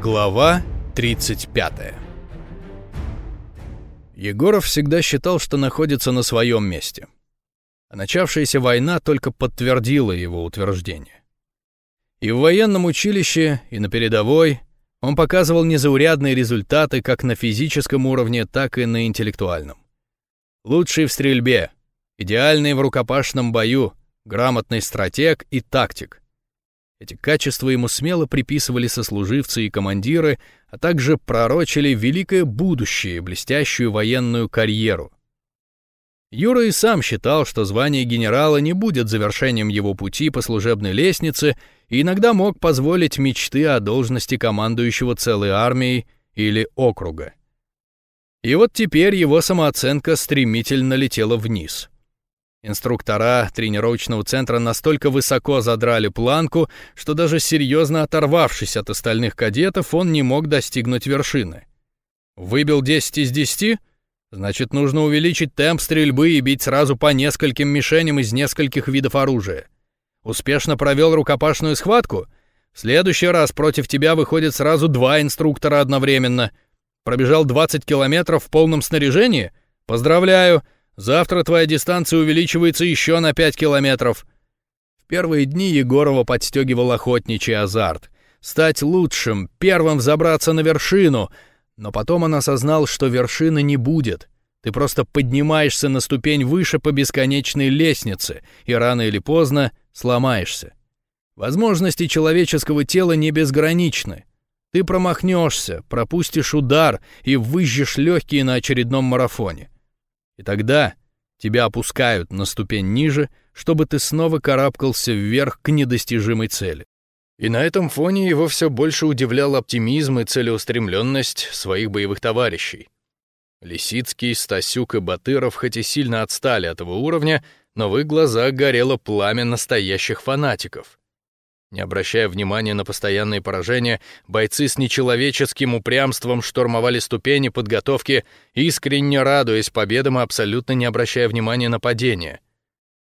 Глава 35 Егоров всегда считал, что находится на своем месте. А начавшаяся война только подтвердила его утверждение. И в военном училище, и на передовой он показывал незаурядные результаты как на физическом уровне, так и на интеллектуальном. Лучший в стрельбе, идеальный в рукопашном бою, грамотный стратег и тактик — эти качества ему смело приписывали сослуживцы и командиры, а также пророчили великое будущее, блестящую военную карьеру. Юра и сам считал, что звание генерала не будет завершением его пути по служебной лестнице и иногда мог позволить мечты о должности командующего целой армией или округа. И вот теперь его самооценка стремительно летела вниз — Инструктора тренировочного центра настолько высоко задрали планку, что даже серьезно оторвавшись от остальных кадетов, он не мог достигнуть вершины. Выбил 10 из 10? Значит, нужно увеличить темп стрельбы и бить сразу по нескольким мишеням из нескольких видов оружия. Успешно провел рукопашную схватку? В следующий раз против тебя выходит сразу два инструктора одновременно. Пробежал 20 километров в полном снаряжении? Поздравляю! Завтра твоя дистанция увеличивается еще на 5 километров. В первые дни Егорова подстегивал охотничий азарт. Стать лучшим, первым взобраться на вершину. Но потом он осознал, что вершины не будет. Ты просто поднимаешься на ступень выше по бесконечной лестнице, и рано или поздно сломаешься. Возможности человеческого тела не безграничны. Ты промахнешься, пропустишь удар и выжжешь легкие на очередном марафоне. И тогда тебя опускают на ступень ниже, чтобы ты снова карабкался вверх к недостижимой цели. И на этом фоне его все больше удивлял оптимизм и целеустремленность своих боевых товарищей. Лисицкий, Стасюк и Батыров хоть и сильно отстали от его уровня, но в их глазах горело пламя настоящих фанатиков. Не обращая внимания на постоянные поражения, бойцы с нечеловеческим упрямством штурмовали ступени подготовки, искренне радуясь победам и абсолютно не обращая внимания на падения.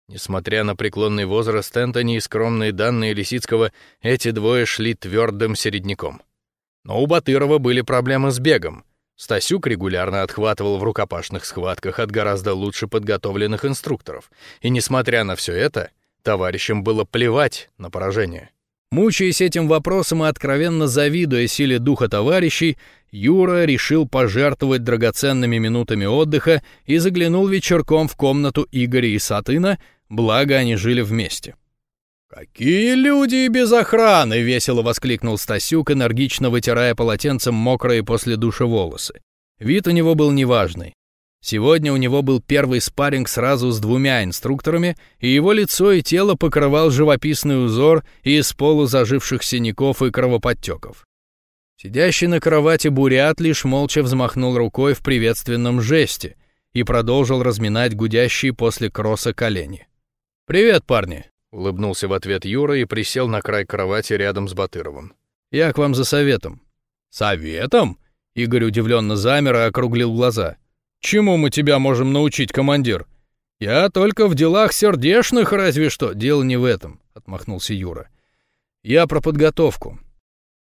Несмотря на преклонный возраст Энтони и скромные данные Лисицкого, эти двое шли твердым середняком. Но у Батырова были проблемы с бегом. Стасюк регулярно отхватывал в рукопашных схватках от гораздо лучше подготовленных инструкторов. И несмотря на все это, товарищам было плевать на поражение. Мучаясь этим вопросом и откровенно завидуя силе духа товарищей, Юра решил пожертвовать драгоценными минутами отдыха и заглянул вечерком в комнату Игоря и Сатына, благо они жили вместе. «Какие люди без охраны!» — весело воскликнул Стасюк, энергично вытирая полотенцем мокрые после душа волосы. Вид у него был неважный. Сегодня у него был первый спарринг сразу с двумя инструкторами, и его лицо и тело покрывал живописный узор из полузаживших синяков и кровоподтеков. Сидящий на кровати бурят лишь молча взмахнул рукой в приветственном жесте и продолжил разминать гудящие после кросса колени. «Привет, парни!» — улыбнулся в ответ Юра и присел на край кровати рядом с Батыровым. «Я к вам за советом». «Советом?» — Игорь удивленно замер и округлил глаза — Чему мы тебя можем научить, командир? Я только в делах сердешных разве что. Дело не в этом, отмахнулся Юра. Я про подготовку.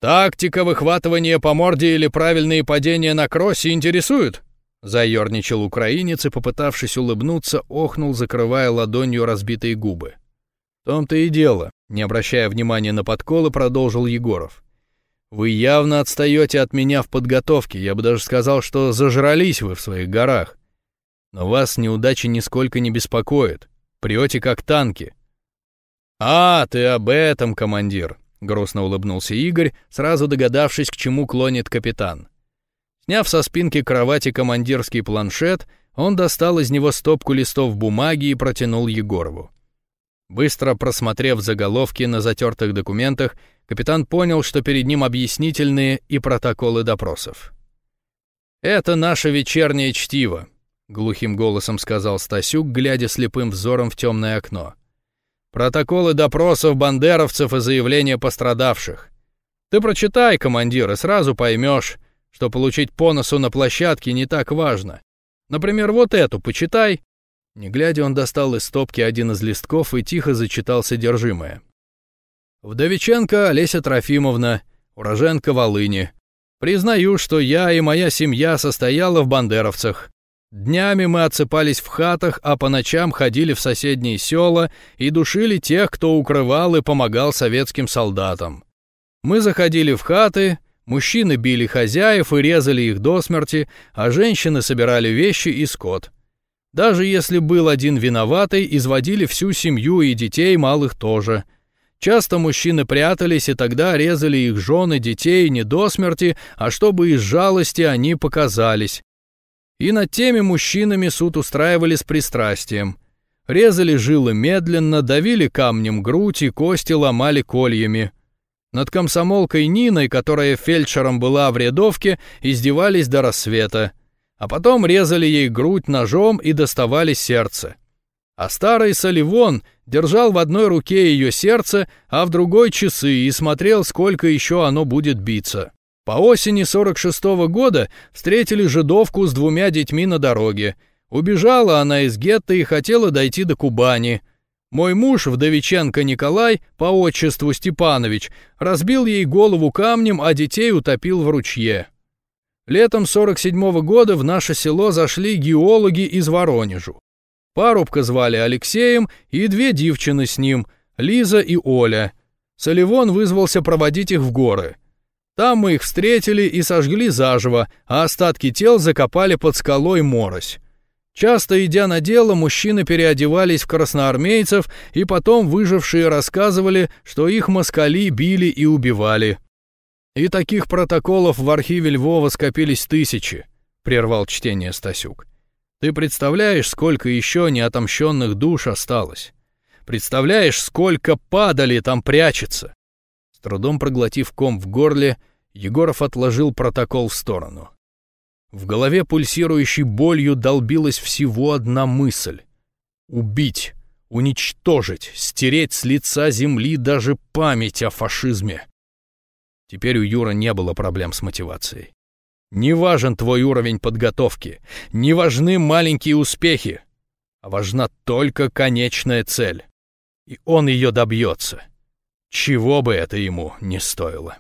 Тактика выхватывания по морде или правильные падения на кроссе интересуют? Заерничал украинец и, попытавшись улыбнуться, охнул, закрывая ладонью разбитые губы. В том-то и дело, не обращая внимания на подколы, продолжил Егоров. Вы явно отстаете от меня в подготовке, я бы даже сказал, что зажрались вы в своих горах. Но вас неудачи нисколько не беспокоят. Прете как танки. А, ты об этом, командир, грустно улыбнулся Игорь, сразу догадавшись, к чему клонит капитан. Сняв со спинки кровати командирский планшет, он достал из него стопку листов бумаги и протянул Егорову. Быстро просмотрев заголовки на затертых документах, капитан понял, что перед ним объяснительные и протоколы допросов. «Это наше вечернее чтиво», — глухим голосом сказал Стасюк, глядя слепым взором в темное окно. «Протоколы допросов бандеровцев и заявления пострадавших. Ты прочитай, командир, и сразу поймешь, что получить по носу на площадке не так важно. Например, вот эту почитай, не глядя, он достал из стопки один из листков и тихо зачитал содержимое. Вдовиченко Олеся Трофимовна, уроженка Волыни. Признаю, что я и моя семья состояла в бандеровцах. Днями мы отсыпались в хатах, а по ночам ходили в соседние села и душили тех, кто укрывал и помогал советским солдатам. Мы заходили в хаты, мужчины били хозяев и резали их до смерти, а женщины собирали вещи и скот. Даже если был один виноватый, изводили всю семью и детей малых тоже. Часто мужчины прятались, и тогда резали их жены, детей не до смерти, а чтобы из жалости они показались. И над теми мужчинами суд устраивали с пристрастием. Резали жилы медленно, давили камнем грудь и кости ломали кольями. Над комсомолкой Ниной, которая фельдшером была в рядовке, издевались до рассвета. А потом резали ей грудь ножом и доставали сердце. А старый Соливон держал в одной руке ее сердце, а в другой часы и смотрел, сколько еще оно будет биться. По осени 46 -го года встретили жидовку с двумя детьми на дороге. Убежала она из гетто и хотела дойти до Кубани. Мой муж, Вдовиченко Николай, по отчеству Степанович, разбил ей голову камнем, а детей утопил в ручье. Летом 47 -го года в наше село зашли геологи из Воронежу. Парубка звали Алексеем и две девчины с ним, Лиза и Оля. Соливон вызвался проводить их в горы. Там мы их встретили и сожгли заживо, а остатки тел закопали под скалой Морось. Часто, идя на дело, мужчины переодевались в красноармейцев, и потом выжившие рассказывали, что их москали били и убивали. «И таких протоколов в архиве Львова скопились тысячи», — прервал чтение Стасюк. «Ты представляешь, сколько еще неотомщенных душ осталось? Представляешь, сколько падали там прячется? трудом проглотив ком в горле, Егоров отложил протокол в сторону. В голове пульсирующей болью долбилась всего одна мысль — убить, уничтожить, стереть с лица земли даже память о фашизме. Теперь у Юра не было проблем с мотивацией. Не важен твой уровень подготовки, не важны маленькие успехи, а важна только конечная цель. И он ее добьется чего бы это ему не стоило.